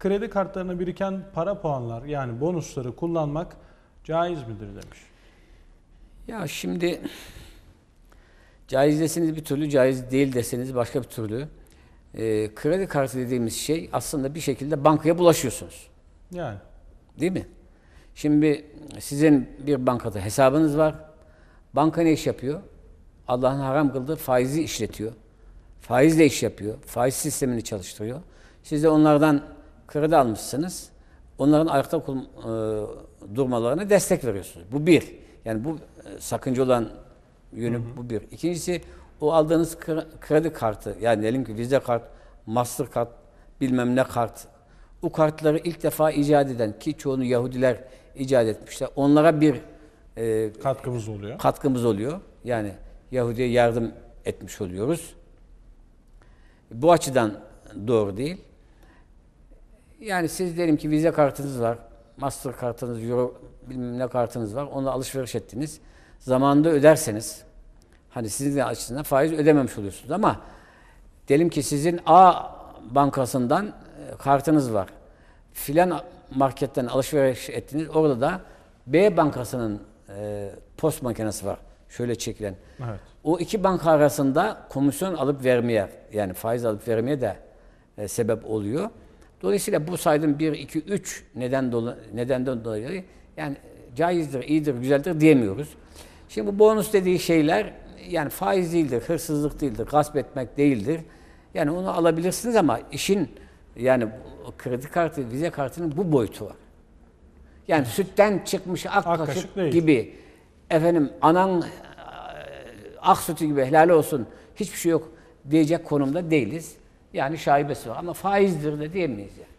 kredi kartlarına biriken para puanlar yani bonusları kullanmak caiz midir demiş. Ya şimdi caiz deseniz bir türlü, caiz değil deseniz başka bir türlü. Ee, kredi kartı dediğimiz şey aslında bir şekilde bankaya bulaşıyorsunuz. Yani Değil mi? Şimdi sizin bir bankada hesabınız var. Banka ne iş yapıyor? Allah'ın haram kıldığı faizi işletiyor. Faizle iş yapıyor. Faiz sistemini çalıştırıyor. Siz de onlardan kredi almışsınız. Onların ayakta e, durmalarına destek veriyorsunuz. Bu bir. Yani bu e, sakınca olan yönü bu bir. İkincisi o aldığınız kre- kredi kartı yani diyelim ki Visa kart, Mastercard, bilmem ne kart. O kartları ilk defa icat eden ki çoğunu Yahudiler icat etmişler. Onlara bir e, katkımız oluyor. katkımız oluyor. Yani Yahudi'ye yardım etmiş oluyoruz. Bu açıdan doğru değil. Yani siz diyelim ki vize kartınız var, master kartınız, euro bilmem ne kartınız var. Onunla alışveriş ettiniz. Zamanında öderseniz hani sizin de açısından faiz ödememiş oluyorsunuz ama diyelim ki sizin A bankasından e, kartınız var. Filan marketten alışveriş ettiniz. Orada da B bankasının e, post makinesi var. Şöyle çekilen. Evet. O iki banka arasında komisyon alıp vermeye yani faiz alıp vermeye de e, sebep oluyor. Dolayısıyla bu saydığım 1, 2, 3 neden dolayı, nedenden dolayı yani caizdir, iyidir, güzeldir diyemiyoruz. Şimdi bu bonus dediği şeyler yani faiz değildir, hırsızlık değildir, gasp etmek değildir. Yani onu alabilirsiniz ama işin yani kredi kartı, vize kartının bu boyutu var. Yani sütten çıkmış ak, Ak kaşık, kaşık değil. gibi efendim anan e, ak sütü gibi helal olsun hiçbir şey yok diyecek konumda değiliz. Yani şaibesi var ama faizdir de diyemeyiz yani.